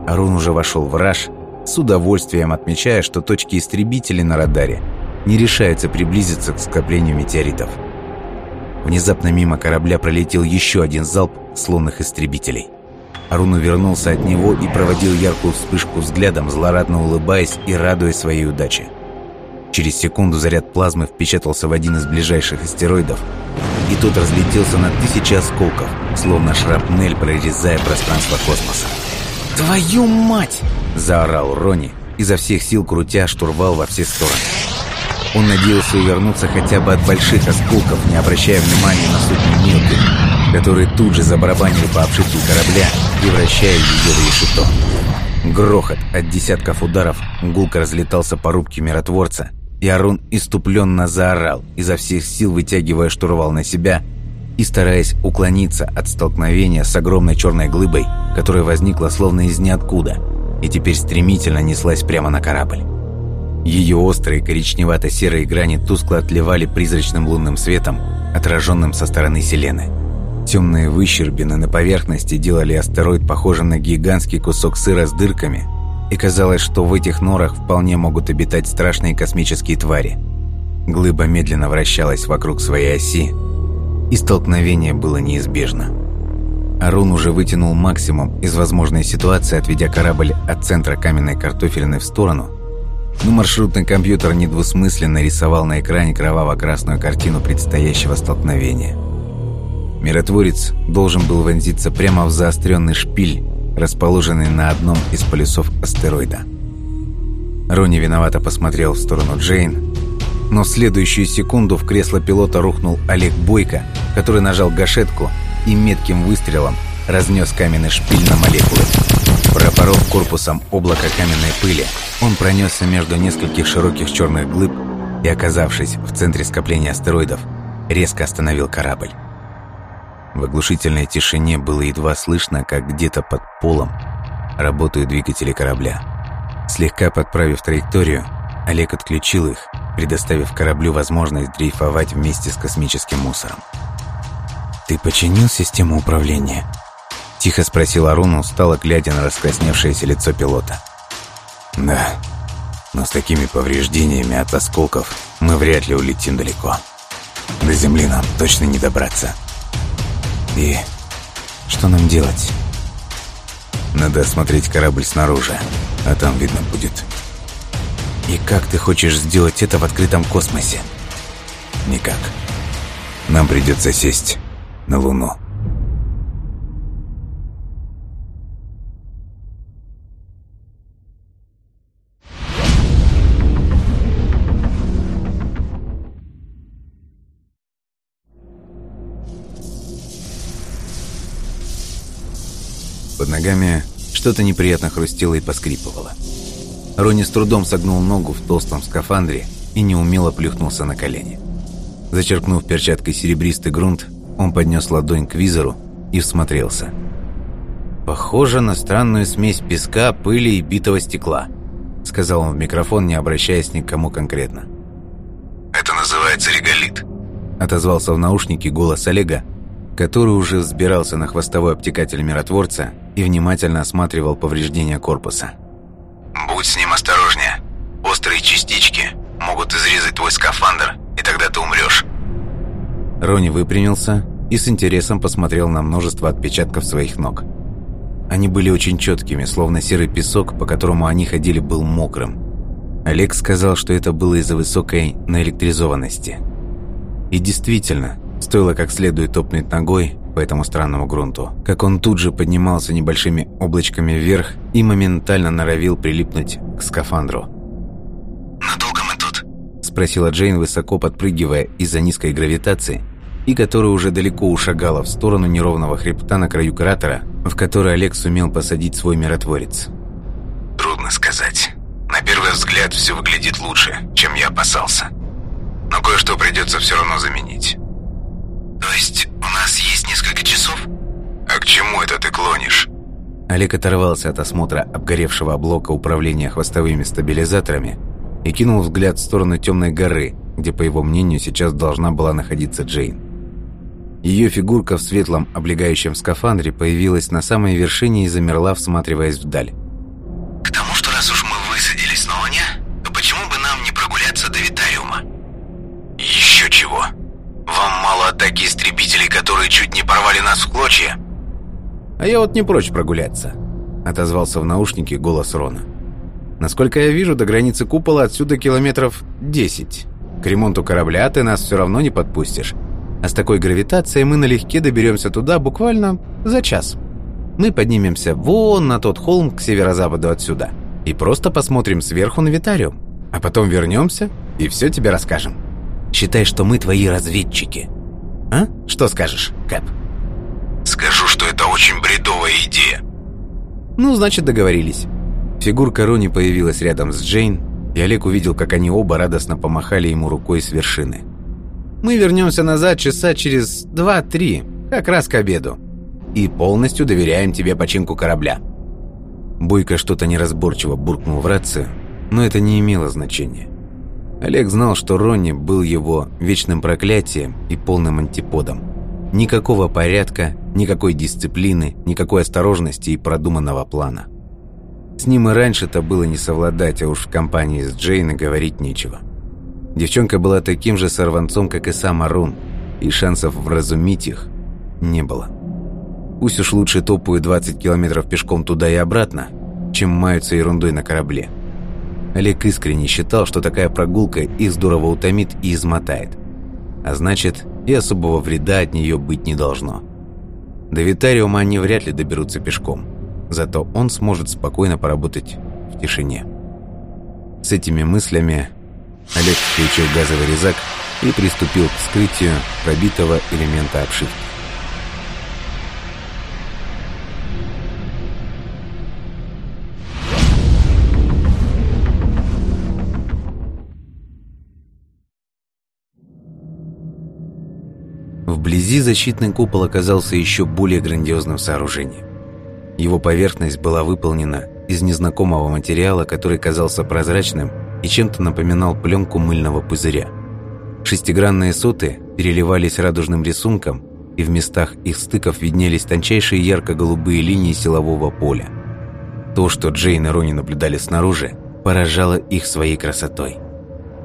Арун уже вошел в раж, с удовольствием отмечая, что точки истребителей на радаре не решаются приблизиться к скоплению метеоритов. Внезапно мимо корабля пролетел еще один залп с лунных истребителей. Арун увернулся от него и проводил яркую вспышку взглядом, злорадно улыбаясь и радуясь своей удаче. Через секунду заряд плазмы впечатался в один из ближайших астероидов, и тот разлетелся на тысячи осколков, словно шрапнель, прорезая пространство космоса. «Твою мать!» – заорал Рони, изо всех сил крутя штурвал во все стороны. Он надеялся увернуться хотя бы от больших осколков, не обращая внимания на сотни мелких, которые тут же забарабанили по обшивке корабля, превращая ее в решето. Грохот от десятков ударов гулко разлетался по рубке миротворца, и Арун иступленно заорал, изо всех сил вытягивая штурвал на себя и стараясь уклониться от столкновения с огромной черной глыбой, которая возникла словно из ниоткуда и теперь стремительно неслась прямо на корабль. Ее острые коричневато-серые грани тускло отливали призрачным лунным светом, отраженным со стороны Селены. Темные выщербины на поверхности делали астероид похожим на гигантский кусок сыра с дырками, и казалось, что в этих норах вполне могут обитать страшные космические твари. Глыба медленно вращалась вокруг своей оси, и столкновение было неизбежно. Арун уже вытянул максимум из возможной ситуации, отведя корабль от центра каменной картофельной в сторону – но маршрутный компьютер недвусмысленно рисовал на экране кроваво-красную картину предстоящего столкновения. Миротворец должен был вонзиться прямо в заостренный шпиль, расположенный на одном из полюсов астероида. Рони виновато посмотрел в сторону Джейн, но в следующую секунду в кресло пилота рухнул Олег Бойко, который нажал гашетку и метким выстрелом разнес каменный шпиль на молекулы. Пропоров корпусом облако каменной пыли, он пронесся между нескольких широких черных глыб и, оказавшись в центре скопления астероидов, резко остановил корабль. В оглушительной тишине было едва слышно, как где-то под полом работают двигатели корабля. Слегка подправив траекторию, Олег отключил их, предоставив кораблю возможность дрейфовать вместе с космическим мусором. «Ты починил систему управления?» Тихо спросил Арун, устало глядя на раскрасневшееся лицо пилота. «Да, но с такими повреждениями от осколков мы вряд ли улетим далеко. До Земли нам точно не добраться. И что нам делать?» «Надо осмотреть корабль снаружи, а там видно будет». «И как ты хочешь сделать это в открытом космосе?» «Никак. Нам придется сесть на Луну». Под ногами что-то неприятно хрустело и поскрипывало. Рони с трудом согнул ногу в толстом скафандре и неумело плюхнулся на колени. Зачерпнув перчаткой серебристый грунт, он поднес ладонь к визору и всмотрелся. «Похоже на странную смесь песка, пыли и битого стекла», — сказал он в микрофон, не обращаясь ни к кому конкретно. «Это называется реголит», — отозвался в наушнике голос Олега, который уже взбирался на хвостовой обтекатель миротворца и внимательно осматривал повреждения корпуса. «Будь с ним осторожнее. Острые частички могут изрезать твой скафандр, и тогда ты умрешь». Рони выпрямился и с интересом посмотрел на множество отпечатков своих ног. Они были очень четкими, словно серый песок, по которому они ходили, был мокрым. Олег сказал, что это было из-за высокой наэлектризованности. И действительно, стоило как следует топнуть ногой по этому странному грунту, как он тут же поднимался небольшими облачками вверх и моментально норовил прилипнуть к скафандру. «Надолго мы тут?» – спросила Джейн, высоко подпрыгивая из-за низкой гравитации, и которая уже далеко ушагала в сторону неровного хребта на краю кратера, в который Олег сумел посадить свой миротворец. «Трудно сказать. На первый взгляд все выглядит лучше, чем я опасался. Но кое-что придется все равно заменить». «То есть у нас есть несколько часов?» «А к чему это ты клонишь?» Олег оторвался от осмотра обгоревшего блока управления хвостовыми стабилизаторами и кинул взгляд в сторону темной горы, где, по его мнению, сейчас должна была находиться Джейн. Ее фигурка в светлом облегающем скафандре появилась на самой вершине и замерла, всматриваясь вдаль. Атаки истребителей, которые чуть не порвали нас в клочья?» «А я вот не прочь прогуляться», — отозвался в наушнике голос Рона. «Насколько я вижу, до границы купола отсюда километров 10. К ремонту корабля ты нас все равно не подпустишь. А с такой гравитацией мы налегке доберемся туда буквально за час. Мы поднимемся вон на тот холм к северо-западу отсюда и просто посмотрим сверху на Витариум. А потом вернемся и все тебе расскажем. Считай, что мы твои разведчики. А? Что скажешь, Кэп? Скажу, что это очень бредовая идея. Ну, значит, договорились. Фигурка Рони появилась рядом с Джейн, и Олег увидел, как они оба радостно помахали ему рукой с вершины. Мы вернемся назад часа через два-три, как раз к обеду. И полностью доверяем тебе починку корабля». Бойко что-то неразборчиво буркнул в рацию, но это не имело значения. Олег знал, что Ронни был его вечным проклятием и полным антиподом. Никакого порядка, никакой дисциплины, никакой осторожности и продуманного плана. С ним и раньше-то было не совладать, а уж в компании с Джейн говорить нечего. Девчонка была таким же сорванцом, как и сам Арун, и шансов вразумить их не было. Пусть уж лучше топают 20 километров пешком туда и обратно, чем маются ерундой на корабле. Олег искренне считал, что такая прогулка их здорово утомит и измотает. А значит, и особого вреда от нее быть не должно. До Витариума они вряд ли доберутся пешком, зато он сможет спокойно поработать в тишине. С этими мыслями Олег включил газовый резак и приступил к вскрытию пробитого элемента обшивки. Вблизи защитный купол оказался еще более грандиозным сооружением. Его поверхность была выполнена из незнакомого материала, который казался прозрачным и чем-то напоминал пленку мыльного пузыря. Шестигранные соты переливались радужным рисунком, и в местах их стыков виднелись тончайшие ярко-голубые линии силового поля. То, что Джейн и Рони наблюдали снаружи, поражало их своей красотой.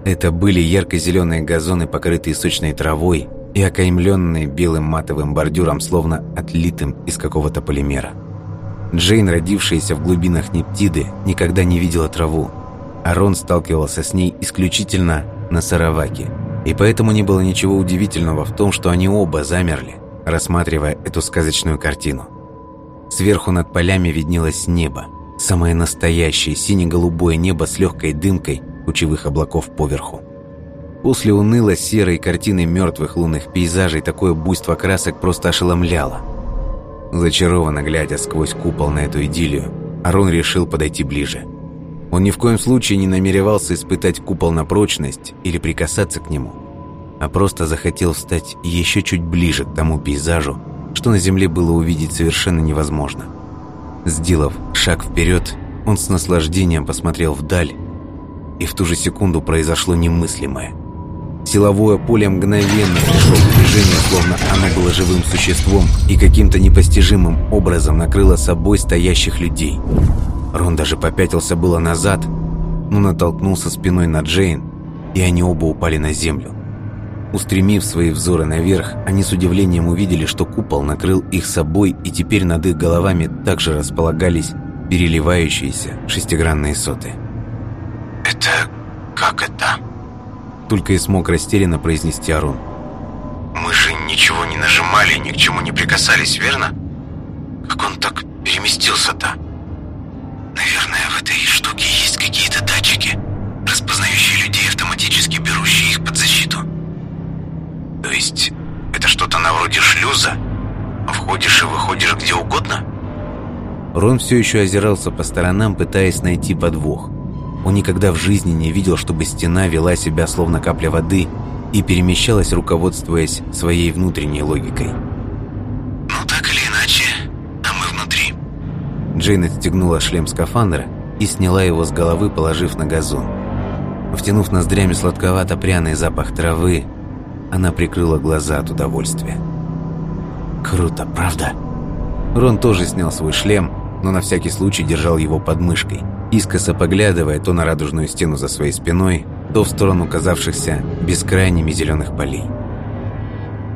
Это были ярко-зеленые газоны, покрытые сочной травой и окаймленные белым матовым бордюром, словно отлитым из какого-то полимера. Джейн, родившаяся в глубинах Нептиды, никогда не видела траву, Арон сталкивался с ней исключительно на Сараваке, и поэтому не было ничего удивительного в том, что они оба замерли, рассматривая эту сказочную картину. Сверху над полями виднелось небо, самое настоящее сине-голубое небо с легкой дымкой кучевых облаков поверху. После уныло-серой картины мертвых лунных пейзажей такое буйство красок просто ошеломляло. Зачарованно глядя сквозь купол на эту идиллию, Арон решил подойти ближе – он ни в коем случае не намеревался испытать купол на прочность или прикасаться к нему, а просто захотел встать еще чуть ближе к тому пейзажу, что на земле было увидеть совершенно невозможно. Сделав шаг вперед, он с наслаждением посмотрел вдаль, и в ту же секунду произошло немыслимое. Силовое поле мгновенно пришло в движение, словно оно было живым существом и каким-то непостижимым образом накрыло собой стоящих людей. Рон даже попятился было назад, но натолкнулся спиной на Джейн, и они оба упали на землю. Устремив свои взоры наверх, они с удивлением увидели, что купол накрыл их собой, и теперь над их головами также располагались переливающиеся шестигранные соты. «Это... как это?» Только и смог растерянно произнести Арон. «Мы же ничего не нажимали, ни к чему не прикасались, верно? Как он так переместился-то?» «Наверное, в этой штуке есть какие-то датчики, распознающие людей, автоматически берущие их под защиту. То есть, это что-то на вроде шлюза? Входишь и выходишь где угодно?» Рон все еще озирался по сторонам, пытаясь найти подвох. Он никогда в жизни не видел, чтобы стена вела себя словно капля воды и перемещалась, руководствуясь своей внутренней логикой. «Ну так или иначе, а мы внутри». Джейн отстегнула шлем скафандра и сняла его с головы, положив на газон. Втянув ноздрями сладковато-пряный запах травы, она прикрыла глаза от удовольствия. «Круто, правда?» Рон тоже снял свой шлем, но на всякий случай держал его под мышкой, искоса поглядывая то на радужную стену за своей спиной, то в сторону казавшихся бескрайними зеленых полей.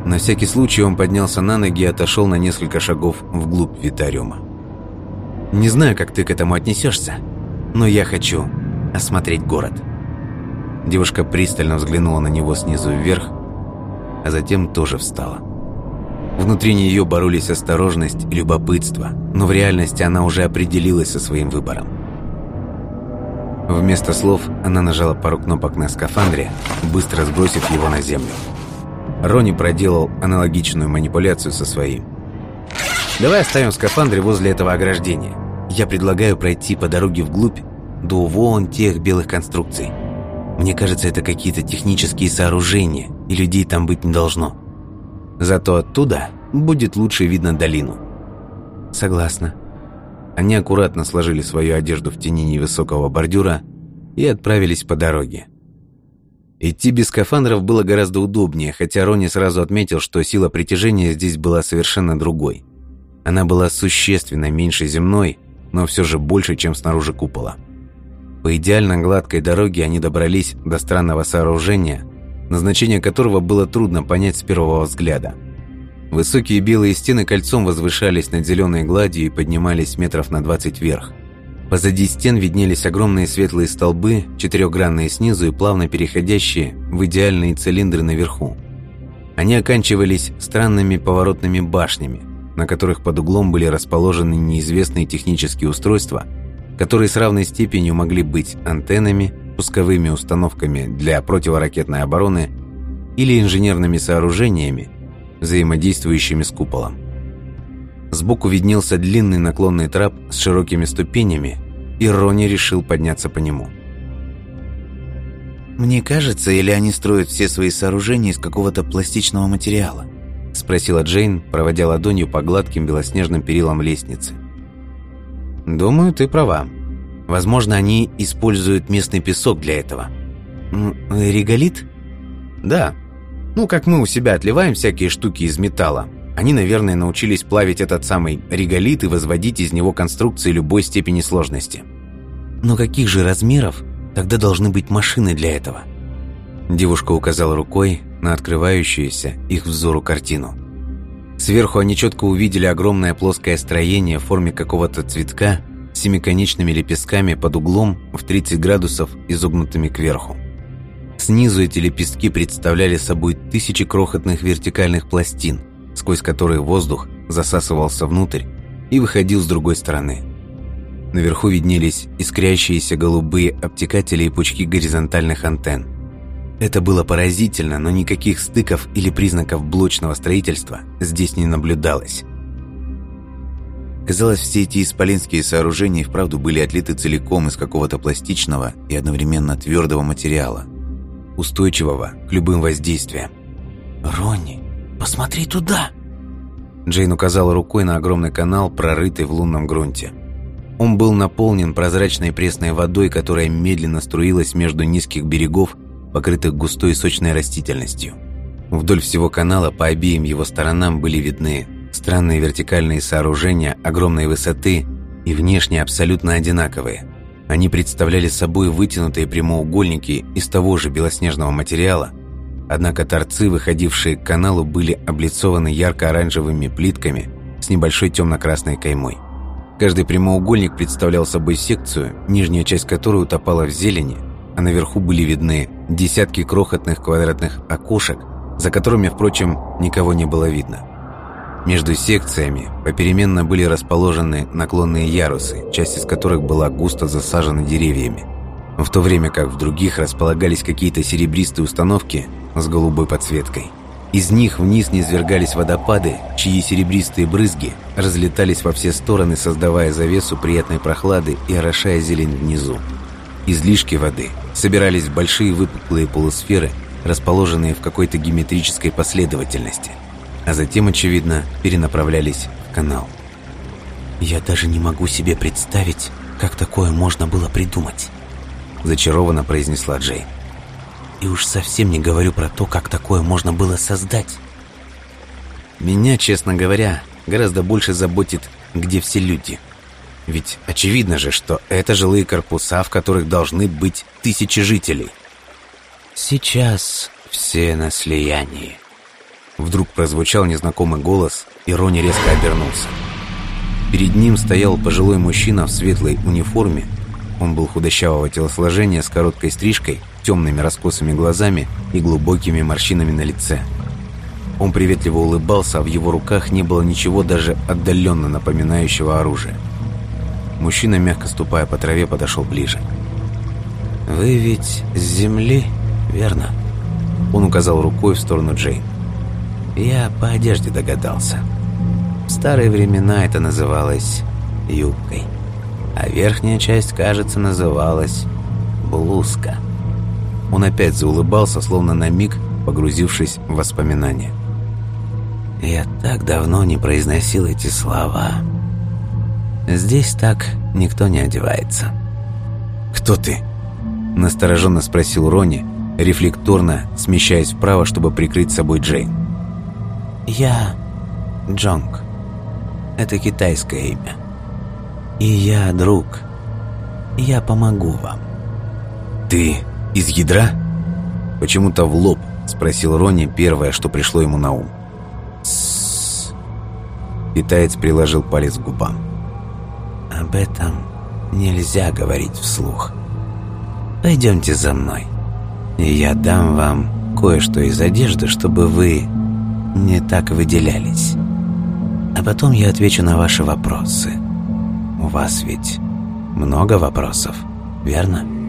На всякий случай он поднялся на ноги и отошел на несколько шагов вглубь Витариума. «Не знаю, как ты к этому отнесешься, но я хочу осмотреть город». Девушка пристально взглянула на него снизу вверх, а затем тоже встала. Внутри нее боролись осторожность и любопытство, но в реальности она уже определилась со своим выбором. Вместо слов она нажала пару кнопок на скафандре, быстро сбросив его на землю. Рони проделал аналогичную манипуляцию со своим. «Давай оставим скафандры возле этого ограждения. Я предлагаю пройти по дороге вглубь до вон тех белых конструкций. Мне кажется, это какие-то технические сооружения, и людей там быть не должно. Зато оттуда будет лучше видно долину». «Согласна», они аккуратно сложили свою одежду в тени невысокого бордюра и отправились по дороге. Идти без скафандров было гораздо удобнее, хотя Рони сразу отметил, что сила притяжения здесь была совершенно другой. Она была существенно меньше земной, но все же больше, чем снаружи купола. По идеально гладкой дороге они добрались до странного сооружения, назначение которого было трудно понять с первого взгляда – Высокие белые стены кольцом возвышались над зеленой гладью и поднимались метров на 20 вверх. Позади стен виднелись огромные светлые столбы, четырехгранные снизу и плавно переходящие в идеальные цилиндры наверху. Они оканчивались странными поворотными башнями, на которых под углом были расположены неизвестные технические устройства, которые с равной степенью могли быть антеннами, пусковыми установками для противоракетной обороны или инженерными сооружениями, взаимодействующими с куполом. Сбоку виднелся длинный наклонный трап с широкими ступенями, и Рони решил подняться по нему. «Мне кажется, или они строят все свои сооружения из какого-то пластичного материала?» – спросила Джейн, проводя ладонью по гладким белоснежным перилам лестницы. «Думаю, ты права. Возможно, они используют местный песок для этого». «Реголит?» «Да, ну, как мы у себя отливаем всякие штуки из металла. Они, наверное, научились плавить этот самый реголит и возводить из него конструкции любой степени сложности. Но каких же размеров тогда должны быть машины для этого? Девушка указала рукой на открывающуюся их взору картину. Сверху они четко увидели огромное плоское строение в форме какого-то цветка семиконечными лепестками под углом в 30 градусов изогнутыми кверху. Снизу эти лепестки представляли собой тысячи крохотных вертикальных пластин, сквозь которые воздух засасывался внутрь и выходил с другой стороны. Наверху виднелись искрящиеся голубые обтекатели и пучки горизонтальных антенн. Это было поразительно, но никаких стыков или признаков блочного строительства здесь не наблюдалось. Казалось, все эти исполинские сооружения и вправду были отлиты целиком из какого-то пластичного и одновременно твердого материала, устойчивого к любым воздействиям. «Ронни, посмотри туда!» Джейн указала рукой на огромный канал, прорытый в лунном грунте. Он был наполнен прозрачной пресной водой, которая медленно струилась между низких берегов покрытых густой сочной растительностью. Вдоль всего канала по обеим его сторонам были видны странные вертикальные сооружения огромной высоты и внешне абсолютно одинаковые. Они представляли собой вытянутые прямоугольники из того же белоснежного материала, однако торцы, выходившие к каналу, были облицованы ярко-оранжевыми плитками с небольшой темно-красной каймой. Каждый прямоугольник представлял собой секцию, нижняя часть которой утопала в зелени, а наверху были видны десятки крохотных квадратных окошек, за которыми, впрочем, никого не было видно. Между секциями попеременно были расположены наклонные ярусы, часть из которых была густо засажена деревьями, в то время как в других располагались какие-то серебристые установки с голубой подсветкой. Из них вниз низвергались водопады, чьи серебристые брызги разлетались во все стороны, создавая завесу приятной прохлады и орошая зелень внизу. Излишки воды собирались в большие выпуклые полусферы, расположенные в какой-то геометрической последовательности – а затем, очевидно, перенаправлялись в канал. «Я даже не могу себе представить, как такое можно было придумать», зачарованно произнесла Джей. «И уж совсем не говорю про то, как такое можно было создать». Меня, честно говоря, гораздо больше заботит, где все люди. Ведь очевидно же, что это жилые корпуса, в которых должны быть тысячи жителей. Сейчас все на слиянии. Вдруг прозвучал незнакомый голос, и Рони резко обернулся. Перед ним стоял пожилой мужчина в светлой униформе. Он был худощавого телосложения с короткой стрижкой, темными раскосыми глазами и глубокими морщинами на лице. Он приветливо улыбался, а в его руках не было ничего даже отдаленно напоминающего оружия. Мужчина, мягко ступая по траве, подошел ближе. «Вы ведь с земли, верно?» Он указал рукой в сторону Джейн. Я по одежде догадался. В старые времена это называлось юбкой, а верхняя часть, кажется, называлась блузка. Он опять заулыбался, словно на миг погрузившись в воспоминания. Я так давно не произносил эти слова. Здесь так никто не одевается. «Кто ты?» – настороженно спросил Рони, рефлекторно смещаясь вправо, чтобы прикрыть собой Джейн. Я Джонг. Это китайское имя. И я друг. Я помогу вам. Ты из ядра? Почему-то в лоб спросил Рони первое, что пришло ему на ум. С Китаец приложил палец к губам. Об этом нельзя говорить вслух. Пойдемте за мной, и я дам вам кое-что из одежды, чтобы вы не так выделялись. А потом я отвечу на ваши вопросы. У вас ведь много вопросов, верно?